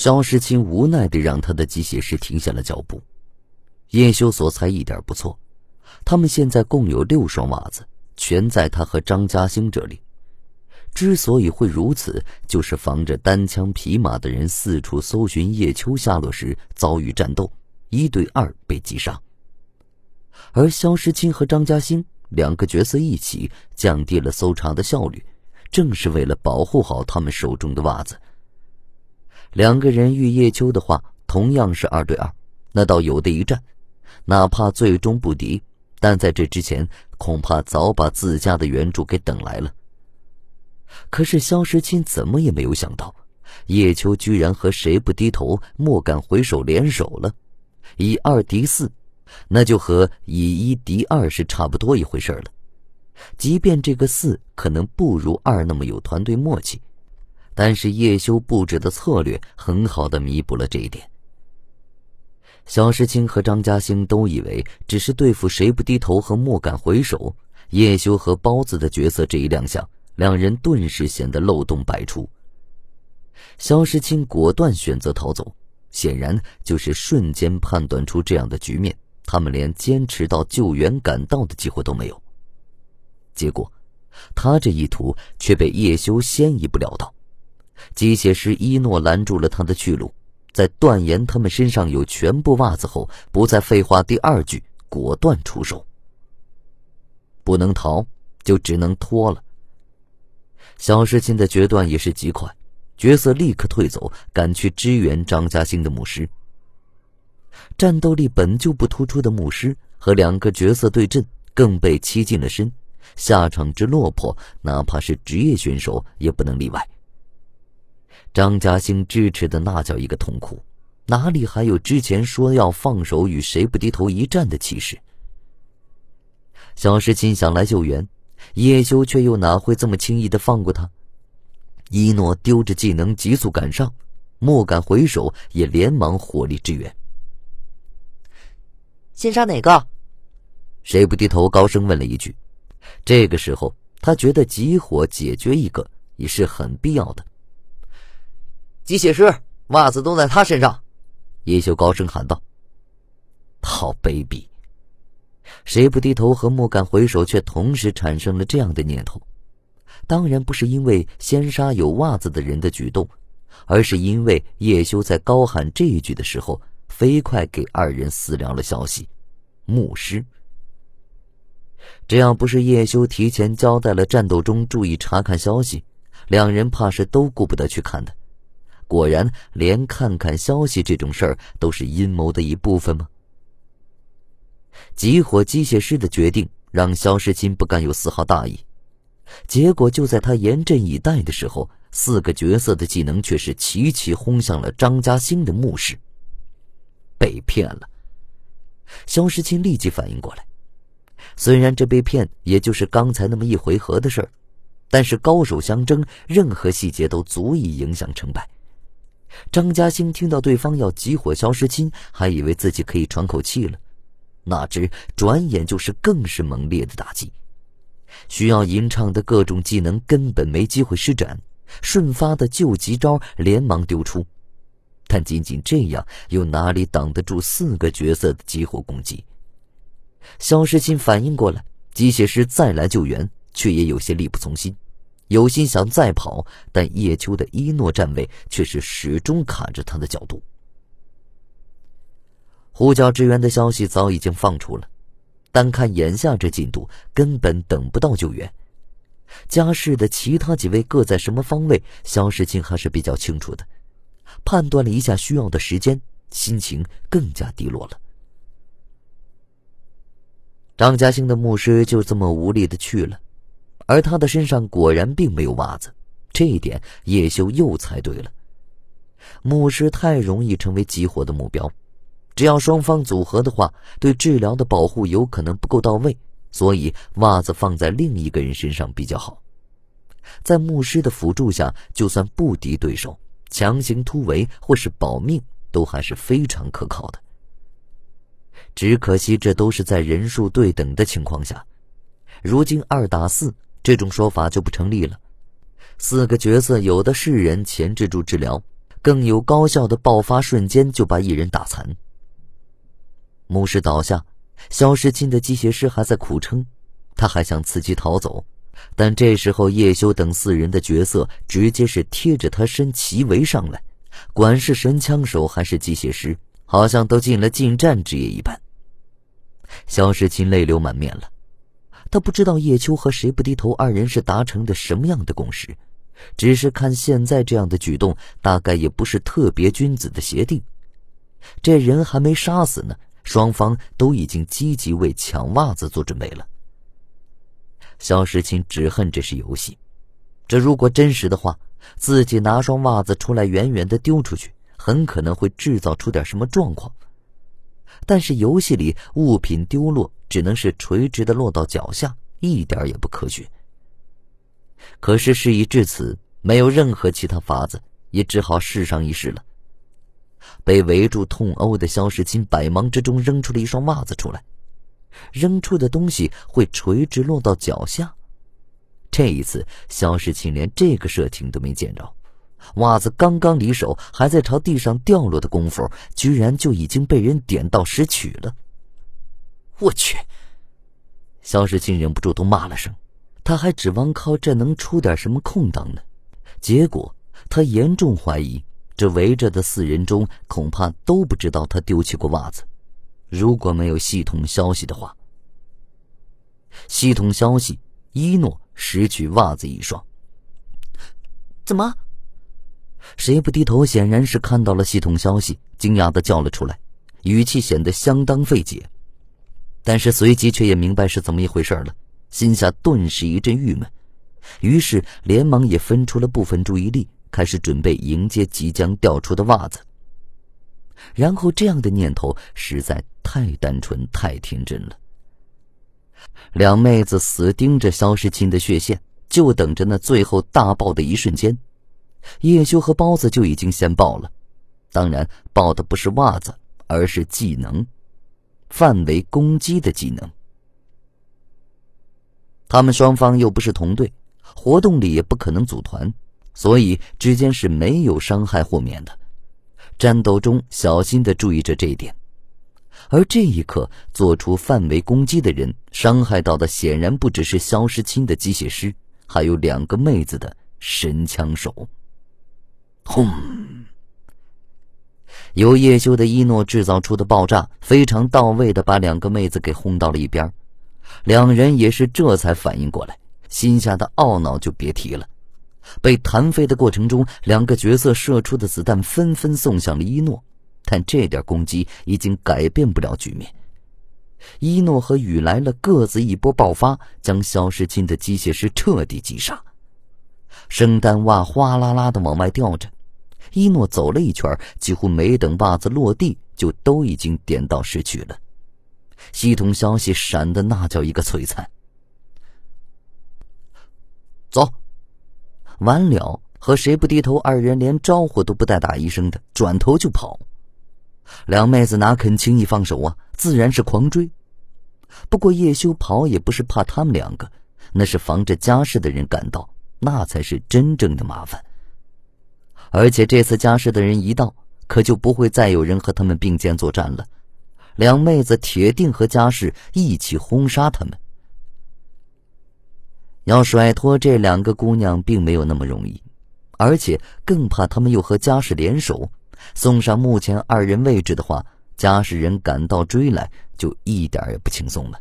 肖时钦无奈地让他的机械师停下了脚步。叶修所猜一点不错，他们现在共有六双袜子，全在他和张嘉兴这里。之所以会如此，就是防着单枪匹马的人四处搜寻叶秋下落时遭遇战斗，一对二被击杀。而肖时钦和张嘉兴两个角色一起，降低了搜查的效率，正是为了保护好他们手中的袜子。两个人遇叶秋的话，同样是二对二，那倒有的一战。哪怕最终不敌，但在这之前，恐怕早把自家的援助给等来了。可是肖时钦怎么也没有想到，叶秋居然和谁不低头、莫敢回首联手了，以二敌四，那就和以一敌二是差不多一回事了。即便这个四可能不如二那么有团队默契，但是叶修布置的策略很好的弥补了这一点。肖时钦和张嘉兴都以为只是对付谁不低头和莫敢回首，叶修和包子的角色这一亮相。两人顿时显得漏洞百出。肖时钦果断选择逃走，显然就是瞬间判断出这样的局面，他们连坚持到救援赶到的机会都没有。结果，他这一图却被叶修先一步料到，机械师一诺拦住了他的去路，在断言他们身上有全部袜子后，不再废话第二句，果断出手。不能逃，就只能拖了。肖时钦的决断也是极快，角色立刻退走，赶去支援张家兴的牧师。战斗力本就不突出的牧师和两个角色对阵，更被欺近了身，下场之落魄，哪怕是职业选手也不能例外。张家兴支持的那叫一个痛苦，哪里还有之前说要放手与谁不低头一战的气势？小时钦想来救援。叶修却又哪会这么轻易的放过他？一诺丢着技能急速赶上，莫敢回首，也连忙火力支援。先杀哪个？谁不低头？高声问了一句。这个时候，他觉得急火解决一个也是很必要的。机械师，袜子都在他身上。叶修高声喊道：“好卑鄙！”谁不低头和莫敢回首，却同时产生了这样的念头。当然不是因为先杀有袜子的人的举动，而是因为叶修在高喊这一句的时候，飞快给二人私聊了消息。牧师，只要不是叶修提前交代了战斗中注意查看消息，两人怕是都顾不得去看的。果然，连看看消息这种事儿都是阴谋的一部分吗？集火机械师的决定让肖时钦不敢有丝毫大意，结果就在他严阵以待的时候，四个角色的技能却是齐齐轰向了张家兴的墓室。被骗了，肖时钦立即反应过来。虽然这被骗也就是刚才那么一回合的事儿，但是高手相争，任何细节都足以影响成败。张家兴听到对方要集火肖时钦，还以为自己可以喘口气了。哪知转眼就是更是猛烈的打击，需要吟唱的各种技能根本没机会施展，瞬发的救急招连忙丢出，但仅仅这样又哪里挡得住四个角色的集火攻击？肖时钦反应过来，机械师再来救援，却也有些力不从心，有心想再跑，但叶秋的一诺站位却是始终卡着他的角度。呼叫支援的消息早已经放出了，单看眼下这进度，根本等不到救援。家世的其他几位各在什么方位，肖时钦还是比较清楚的。判断了一下需要的时间，心情更加低落了。张家兴的牧师就这么无力的去了，而他的身上果然并没有袜子，这一点叶修又猜对了。牧师太容易成为集火的目标。只要双方组合的话，对治疗的保护有可能不够到位，所以袜子放在另一个人身上比较好。在牧师的辅助下，就算不敌对手，强行突围或是保命，都还是非常可靠的。只可惜这都是在人数对等的情况下，如今二打四这种说法就不成立了。四个角色有的是人钳制住治疗，更有高效的爆发，瞬间就把一人打残。牧师倒下，肖时钦的机械师还在苦撑，他还想伺机逃走，但这时候叶修等四人的角色直接是贴着他身齐围上来，管是神枪手还是机械师，好像都进了近战职业一般。肖时钦泪流满面了，他不知道叶秋和谁不低头二人是达成的什么样的共识，只是看现在这样的举动，大概也不是特别君子的协定。这人还没杀死呢。双方都已经积极为抢袜子做准备了。肖时钦只恨这是游戏，这如果真实的话，自己拿双袜子出来远远的丢出去，很可能会制造出点什么状况。但是游戏里物品丢落只能是垂直的落到脚下，一点也不科学。可是事已至此，没有任何其他法子，也只好试上一试了。被围住痛殴的肖时钦百忙之中扔出了一双袜子出来，扔出的东西会垂直落到脚下。这一次，肖时钦连这个设情都没见着，袜子刚刚离手，还在朝地上掉落的功夫，居然就已经被人点到拾取了。我去！肖时钦忍不住都骂了声，他还指望靠这能出点什么空档呢，结果他严重怀疑。这围着的四人中，恐怕都不知道他丢弃过袜子。如果没有系统消息的话，系统消息：一诺拾取袜子一双。怎么？谁不低头？显然是看到了系统消息，惊讶的叫了出来，语气显得相当费解。但是随即却也明白是怎么一回事了，心下顿时一阵郁闷，于是连忙也分出了部分注意力。开始准备迎接即将掉出的袜子。然后，这样的念头实在太单纯、太天真了。两妹子死盯着肖时钦的血线，就等着那最后大爆的一瞬间。叶修和包子就已经先爆了，当然爆的不是袜子，而是技能，范围攻击的技能。他们双方又不是同队，活动里也不可能组团。所以之间是没有伤害豁免的，战斗中小心的注意着这一点。而这一刻做出范围攻击的人，伤害到的显然不只是肖时钦的机械师，还有两个妹子的神枪手。轰！由叶修的一诺制造出的爆炸，非常到位的把两个妹子给轰到了一边。两人也是这才反应过来，心下的懊恼就别提了。被弹飞的过程中，两个角色射出的子弹纷纷送向了伊诺，但这点攻击已经改变不了局面。伊诺和雨来了各自一波爆发，将肖时钦的机械师彻底击杀。圣诞袜哗啦啦的往外掉着，伊诺走了一圈，几乎没等袜子落地，就都已经点到失去了。系统消息闪的那叫一个璀璨。走。完了，和谁不低头？二人连招呼都不带打一声的，转头就跑。两妹子哪肯轻易放手啊？自然是狂追。不过叶修跑也不是怕他们两个，那是防着家事的人赶到，那才是真正的麻烦。而且这次家世的人一到，可就不会再有人和他们并肩作战了。两妹子铁定和家世一起轰杀他们。要甩脱这两个姑娘，并没有那么容易，而且更怕他们又和家世联手，送上目前二人位置的话，家世人赶到追来，就一点也不轻松了。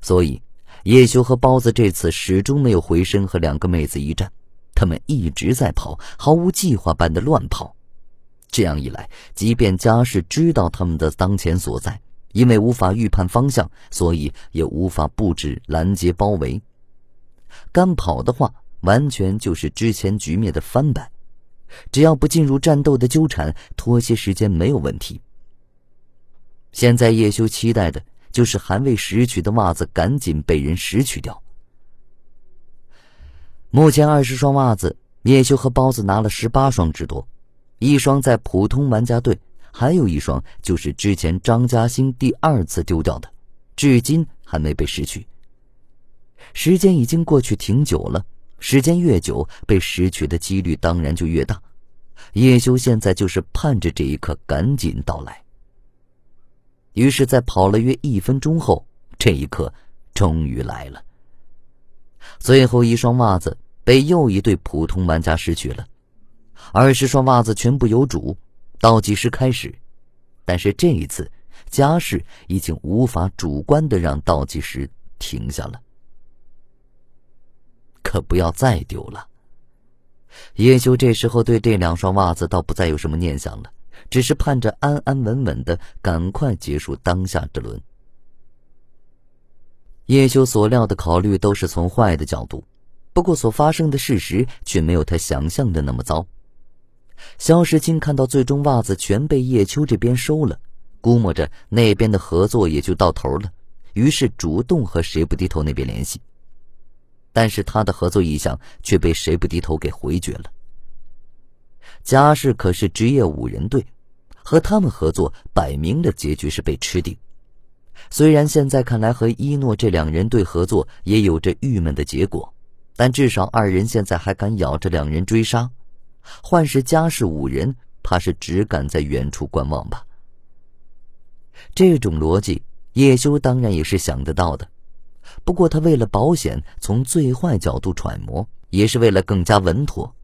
所以，叶修和包子这次始终没有回身和两个妹子一战，他们一直在跑，毫无计划般的乱跑。这样一来，即便家世知道他们的当前所在，因为无法预判方向，所以也无法布置拦截包围。干跑的话，完全就是之前局面的翻版。只要不进入战斗的纠缠，拖些时间没有问题。现在叶修期待的就是还未拾取的袜子赶紧被人拾取掉。目前二十双袜子，叶修和包子拿了十八双之多，一双在普通玩家队，还有一双就是之前张嘉兴第二次丢掉的，至今还没被拾取。时间已经过去挺久了，时间越久，被拾取的几率当然就越大。叶修现在就是盼着这一刻赶紧到来。于是，在跑了约一分钟后，这一刻终于来了。最后一双袜子被又一对普通玩家失去了，二十双袜子全部有主。倒计时开始，但是这一次，家世已经无法主观的让倒计时停下了。可不要再丢了。叶修这时候对这两双袜子倒不再有什么念想了，只是盼着安安稳稳的赶快结束当下这轮。叶修所料的考虑都是从坏的角度，不过所发生的事实却没有他想象的那么糟。肖时清看到最终袜子全被叶秋这边收了，估摸着那边的合作也就到头了，于是主动和谁不低头那边联系。但是他的合作意向却被谁不低头给回绝了。家世可是职业五人队，和他们合作，摆明了结局是被吃定。虽然现在看来和一诺这两人队合作也有着郁闷的结果，但至少二人现在还敢咬着两人追杀。换是家世五人，怕是只敢在远处观望吧。这种逻辑，叶修当然也是想得到的。不过他为了保险，从最坏角度揣摩，也是为了更加稳妥。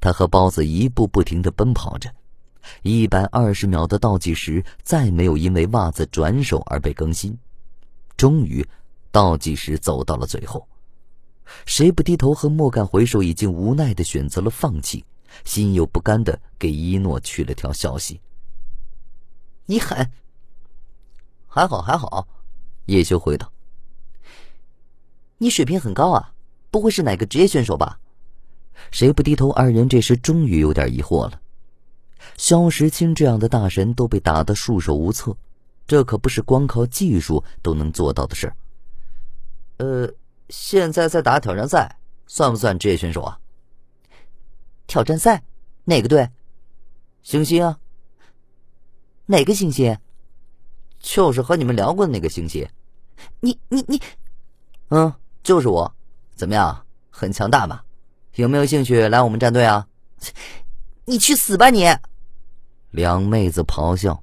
他和包子一步不停的奔跑着，一百二十秒的倒计时再没有因为袜子转手而被更新。终于，倒计时走到了最后。谁不低头和莫干回首，已经无奈的选择了放弃，心有不甘的给一诺去了条消息。你狠，还好还好，叶修回道。你水平很高啊，不会是哪个职业选手吧？谁不低头？二人这时终于有点疑惑了。肖时清这样的大神都被打得束手无策，这可不是光靠技术都能做到的事呃。现在在打挑战赛，算不算职业选手啊？挑战赛，哪个队？星星啊。哪个星星？就是和你们聊过的那个星星。你你你，嗯，就是我。怎么样？很强大吧？有没有兴趣来我们战队啊？你去死吧你！两妹子咆哮。